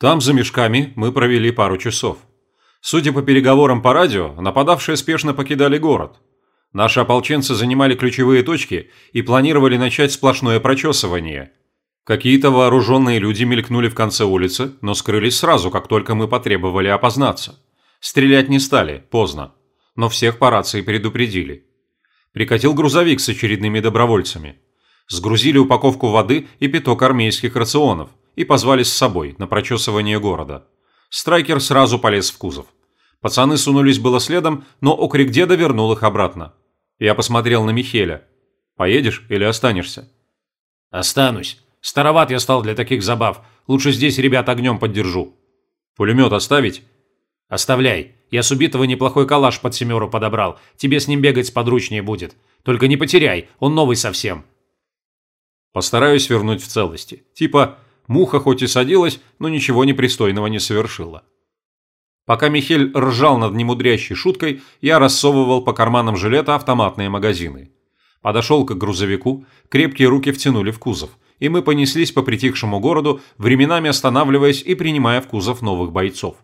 Там, за мешками, мы провели пару часов. Судя по переговорам по радио, нападавшие спешно покидали город. Наши ополченцы занимали ключевые точки и планировали начать сплошное прочесывание. Какие-то вооруженные люди мелькнули в конце улицы, но скрылись сразу, как только мы потребовали опознаться. Стрелять не стали, поздно. Но всех по рации предупредили. Прикатил грузовик с очередными добровольцами. Сгрузили упаковку воды и пяток армейских рационов и позвали с собой на прочесывание города. Страйкер сразу полез в кузов. Пацаны сунулись было следом, но окрик деда вернул их обратно. Я посмотрел на Михеля. «Поедешь или останешься?» «Останусь. Староват я стал для таких забав. Лучше здесь ребят огнем поддержу». «Пулемет оставить?» «Оставляй. Я с убитого неплохой калаш под семеру подобрал. Тебе с ним бегать сподручнее будет. Только не потеряй, он новый совсем». Постараюсь вернуть в целости. Типа, муха хоть и садилась, но ничего непристойного не совершила. Пока Михель ржал над немудрящей шуткой, я рассовывал по карманам жилета автоматные магазины. Подошел к грузовику, крепкие руки втянули в кузов, и мы понеслись по притихшему городу, временами останавливаясь и принимая в кузов новых бойцов.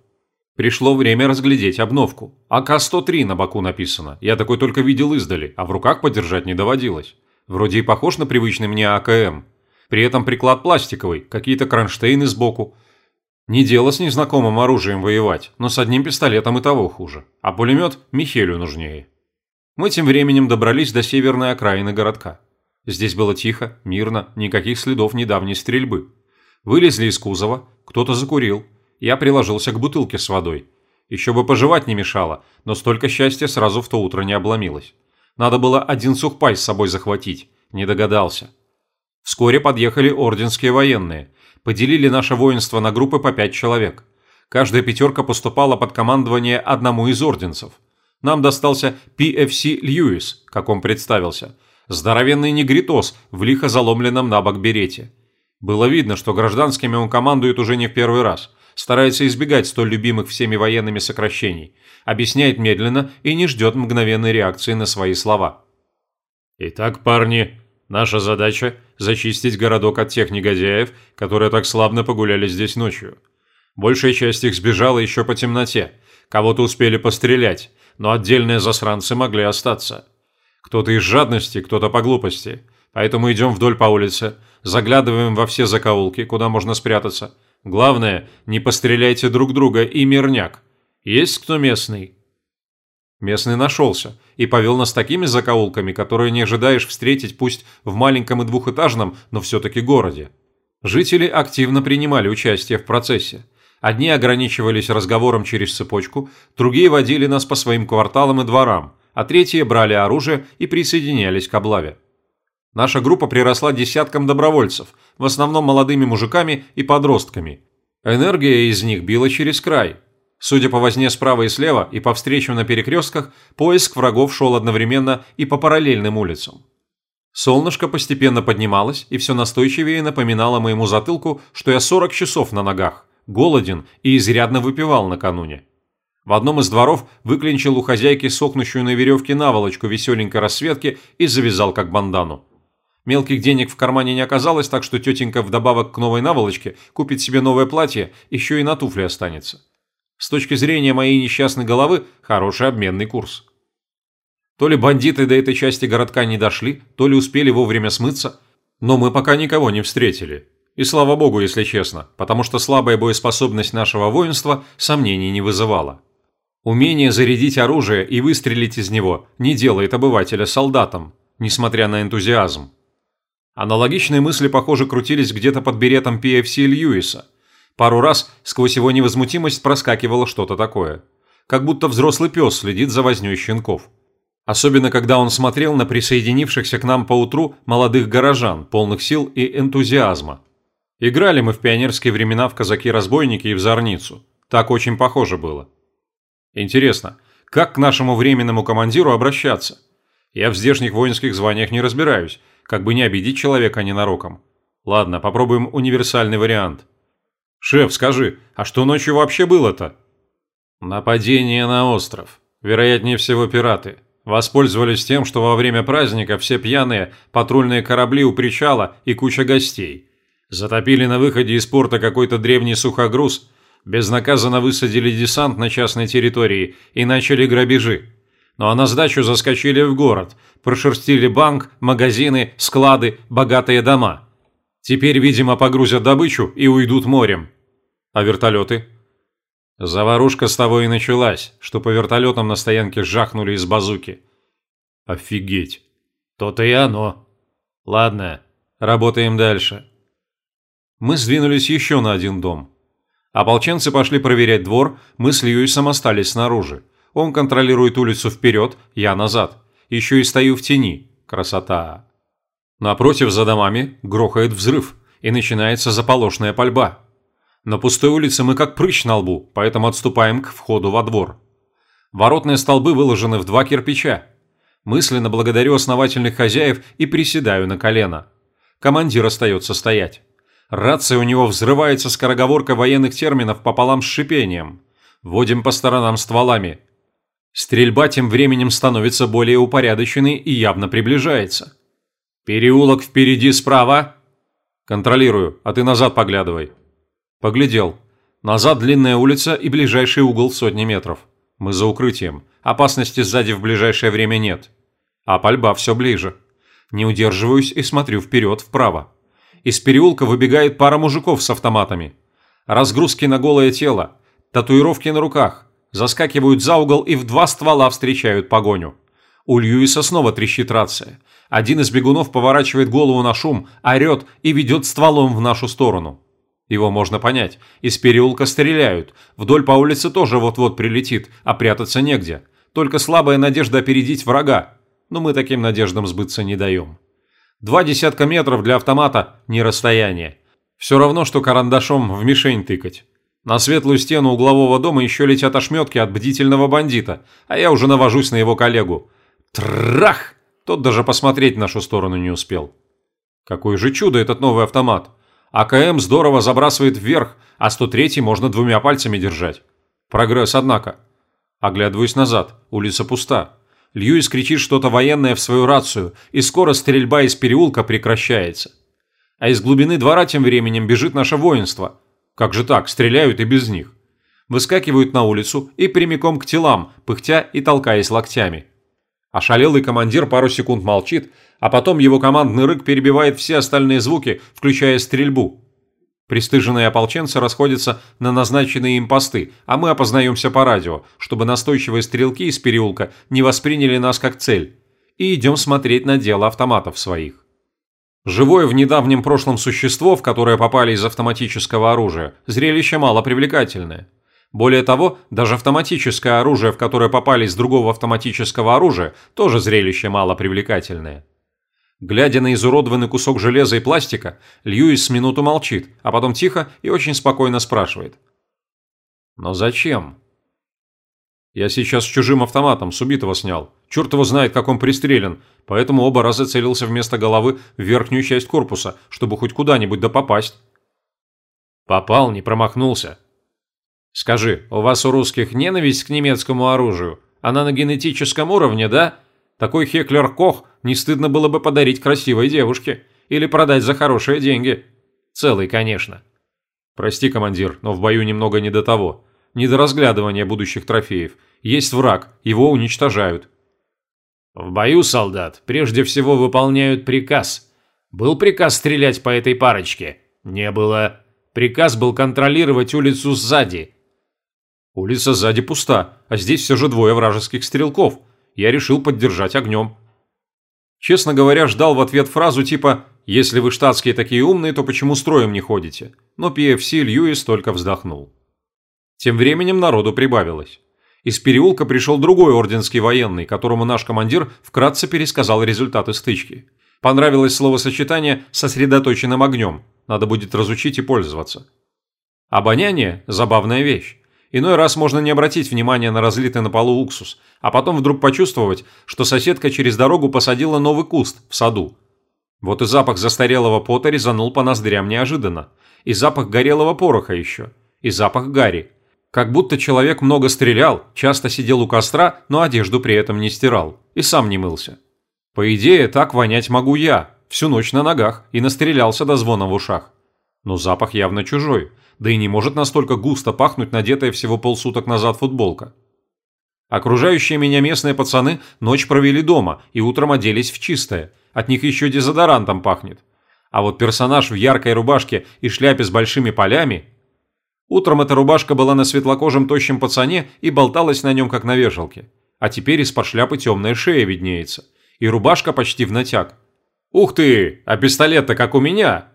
Пришло время разглядеть обновку. АК-103 на боку написано. Я такой только видел издали, а в руках подержать не доводилось. Вроде и похож на привычный мне АКМ. При этом приклад пластиковый, какие-то кронштейны сбоку. Не дело с незнакомым оружием воевать, но с одним пистолетом и того хуже. А пулемет Михелю нужнее. Мы тем временем добрались до северной окраины городка. Здесь было тихо, мирно, никаких следов недавней стрельбы. Вылезли из кузова, кто-то закурил. Я приложился к бутылке с водой. Еще бы пожевать не мешало, но столько счастья сразу в то утро не обломилось. Надо было один сухпай с собой захватить. Не догадался. Вскоре подъехали орденские военные. Поделили наше воинство на группы по пять человек. Каждая пятерка поступала под командование одному из орденцев. Нам достался PFC Льюис, как он представился. Здоровенный негритос в лихо заломленном на бок берете. Было видно, что гражданскими он командует уже не в первый раз – старается избегать столь любимых всеми военными сокращений, объясняет медленно и не ждет мгновенной реакции на свои слова. «Итак, парни, наша задача – зачистить городок от тех негодяев, которые так славно погуляли здесь ночью. Большая часть их сбежала еще по темноте, кого-то успели пострелять, но отдельные засранцы могли остаться. Кто-то из жадности, кто-то по глупости, поэтому идем вдоль по улице, заглядываем во все закоулки, куда можно спрятаться – Главное, не постреляйте друг друга и мирняк. Есть кто местный?» Местный нашелся и повел нас такими закоулками, которые не ожидаешь встретить пусть в маленьком и двухэтажном, но все-таки городе. Жители активно принимали участие в процессе. Одни ограничивались разговором через цепочку, другие водили нас по своим кварталам и дворам, а третьи брали оружие и присоединялись к облаве. Наша группа приросла десяткам добровольцев, в основном молодыми мужиками и подростками. Энергия из них била через край. Судя по возне справа и слева и по встречам на перекрестках, поиск врагов шел одновременно и по параллельным улицам. Солнышко постепенно поднималось и все настойчивее напоминало моему затылку, что я 40 часов на ногах, голоден и изрядно выпивал накануне. В одном из дворов выклинчил у хозяйки сохнущую на веревке наволочку веселенькой расцветки и завязал как бандану. Мелких денег в кармане не оказалось, так что тетенька вдобавок к новой наволочке купит себе новое платье, еще и на туфли останется. С точки зрения моей несчастной головы, хороший обменный курс. То ли бандиты до этой части городка не дошли, то ли успели вовремя смыться, но мы пока никого не встретили. И слава богу, если честно, потому что слабая боеспособность нашего воинства сомнений не вызывала. Умение зарядить оружие и выстрелить из него не делает обывателя солдатом, несмотря на энтузиазм. Аналогичные мысли, похоже, крутились где-то под беретом PFC Льюиса. Пару раз сквозь его невозмутимость проскакивало что-то такое. Как будто взрослый пес следит за вознёй щенков. Особенно, когда он смотрел на присоединившихся к нам поутру молодых горожан, полных сил и энтузиазма. Играли мы в пионерские времена в казаки-разбойники и в зорницу. Так очень похоже было. Интересно, как к нашему временному командиру обращаться? Я в здешних воинских званиях не разбираюсь, как бы не обидеть человека ненароком. Ладно, попробуем универсальный вариант. «Шеф, скажи, а что ночью вообще было-то?» «Нападение на остров. Вероятнее всего пираты. Воспользовались тем, что во время праздника все пьяные, патрульные корабли у причала и куча гостей. Затопили на выходе из порта какой-то древний сухогруз, безнаказанно высадили десант на частной территории и начали грабежи. Ну а на сдачу заскочили в город, прошерстили банк, магазины, склады, богатые дома. Теперь, видимо, погрузят добычу и уйдут морем. А вертолеты? Заварушка с того и началась, что по вертолетам на стоянке жахнули из базуки. Офигеть. То-то и оно. Ладно, работаем дальше. Мы сдвинулись еще на один дом. Ополченцы пошли проверять двор, мы с Льюисом остались снаружи. Он контролирует улицу вперед, я назад. Еще и стою в тени. Красота. Напротив за домами грохает взрыв, и начинается заполошная пальба. На пустой улице мы как прыщ на лбу, поэтому отступаем к входу во двор. Воротные столбы выложены в два кирпича. Мысленно благодарю основательных хозяев и приседаю на колено. Командир остается стоять. Рация у него взрывается скороговоркой военных терминов пополам с шипением. Водим по сторонам стволами. Стрельба тем временем становится более упорядоченной и явно приближается. «Переулок впереди справа!» «Контролирую, а ты назад поглядывай». Поглядел. Назад длинная улица и ближайший угол сотни метров. Мы за укрытием. Опасности сзади в ближайшее время нет. А пальба все ближе. Не удерживаюсь и смотрю вперед, вправо. Из переулка выбегает пара мужиков с автоматами. Разгрузки на голое тело, татуировки на руках, заскакивают за угол и в два ствола встречают погоню. У Льюиса снова трещит рация. Один из бегунов поворачивает голову на шум, орет и ведет стволом в нашу сторону. Его можно понять. Из переулка стреляют. Вдоль по улице тоже вот-вот прилетит, а прятаться негде. Только слабая надежда опередить врага. Но мы таким надеждам сбыться не даем. Два десятка метров для автомата – не расстояние. Все равно, что карандашом в мишень тыкать. На светлую стену углового дома еще летят ошметки от бдительного бандита, а я уже навожусь на его коллегу. Трах! Тот даже посмотреть в нашу сторону не успел. Какое же чудо этот новый автомат. АКМ здорово забрасывает вверх, а 103 можно двумя пальцами держать. Прогресс, однако. Оглядываюсь назад, улица пуста. Льюис кричит что-то военное в свою рацию, и скоро стрельба из переулка прекращается. А из глубины двора тем временем бежит наше воинство. Как же так, стреляют и без них. Выскакивают на улицу и прямиком к телам, пыхтя и толкаясь локтями. Ошалелый командир пару секунд молчит, а потом его командный рык перебивает все остальные звуки, включая стрельбу. Престыженные ополченцы расходятся на назначенные им посты, а мы опознаемся по радио, чтобы настойчивые стрелки из переулка не восприняли нас как цель. И идем смотреть на дело автоматов своих. Живое в недавнем прошлом существо, в которое попали из автоматического оружия, зрелище мало привлекательное. Более того, даже автоматическое оружие, в которое попали из другого автоматического оружия, тоже зрелище мало привлекательное. Глядя на изуродованный кусок железа и пластика, Льюис с минуту молчит, а потом тихо и очень спокойно спрашивает. «Но зачем?» «Я сейчас с чужим автоматом с убитого снял. Черт его знает, как он пристрелен, поэтому оба раза целился вместо головы в верхнюю часть корпуса, чтобы хоть куда-нибудь да попасть». «Попал, не промахнулся». «Скажи, у вас у русских ненависть к немецкому оружию? Она на генетическом уровне, да?» Такой Хеклер Кох не стыдно было бы подарить красивой девушке или продать за хорошие деньги. Целый, конечно. Прости, командир, но в бою немного не до того. Не до разглядывания будущих трофеев. Есть враг, его уничтожают. В бою, солдат, прежде всего выполняют приказ. Был приказ стрелять по этой парочке? Не было. Приказ был контролировать улицу сзади. Улица сзади пуста, а здесь все же двое вражеских стрелков – я решил поддержать огнем. Честно говоря, ждал в ответ фразу типа «Если вы штатские такие умные, то почему строем не ходите?» Но PFC Льюис только вздохнул. Тем временем народу прибавилось. Из переулка пришел другой орденский военный, которому наш командир вкратце пересказал результаты стычки. Понравилось словосочетание «сосредоточенным огнем». Надо будет разучить и пользоваться. Обоняние – забавная вещь. Иной раз можно не обратить внимания на разлитый на полу уксус, а потом вдруг почувствовать, что соседка через дорогу посадила новый куст в саду. Вот и запах застарелого пота резанул по ноздрям неожиданно. И запах горелого пороха еще. И запах гари. Как будто человек много стрелял, часто сидел у костра, но одежду при этом не стирал. И сам не мылся. По идее, так вонять могу я, всю ночь на ногах, и настрелялся до звона в ушах. Но запах явно чужой, да и не может настолько густо пахнуть надетая всего полсуток назад футболка. Окружающие меня местные пацаны ночь провели дома и утром оделись в чистое. От них еще дезодорантом пахнет. А вот персонаж в яркой рубашке и шляпе с большими полями... Утром эта рубашка была на светлокожем тощем пацане и болталась на нем, как на вешалке. А теперь из-под шляпы темная шея виднеется. И рубашка почти в натяг. «Ух ты! А пистолет-то как у меня!»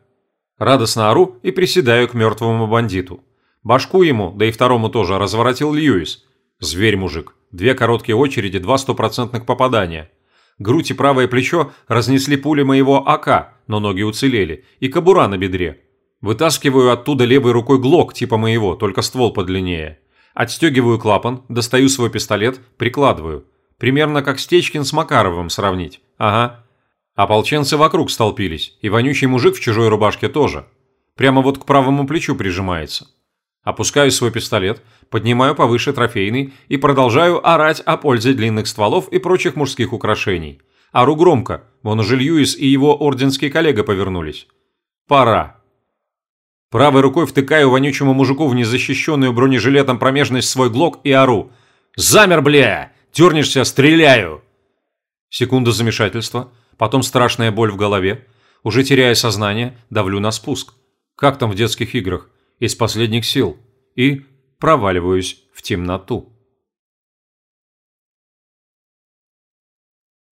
Радостно ору и приседаю к мертвому бандиту. Башку ему, да и второму тоже, разворотил Льюис. Зверь-мужик. Две короткие очереди, два стопроцентных попадания. Грудь и правое плечо разнесли пули моего АК, но ноги уцелели, и кобура на бедре. Вытаскиваю оттуда левой рукой глок типа моего, только ствол подлиннее. Отстегиваю клапан, достаю свой пистолет, прикладываю. Примерно как Стечкин с Макаровым сравнить. Ага. Ополченцы вокруг столпились, и вонючий мужик в чужой рубашке тоже. Прямо вот к правому плечу прижимается. Опускаю свой пистолет, поднимаю повыше трофейный и продолжаю орать о пользе длинных стволов и прочих мужских украшений. Ору громко, вон уже Льюис и его орденский коллега повернулись. Пора. Правой рукой втыкаю вонючему мужику в незащищенную бронежилетом промежность свой глок и ору. «Замер, бля! Дернешься, стреляю!» Секунда замешательства – потом страшная боль в голове. Уже теряя сознание, давлю на спуск. Как там в детских играх? Из последних сил. И проваливаюсь в темноту.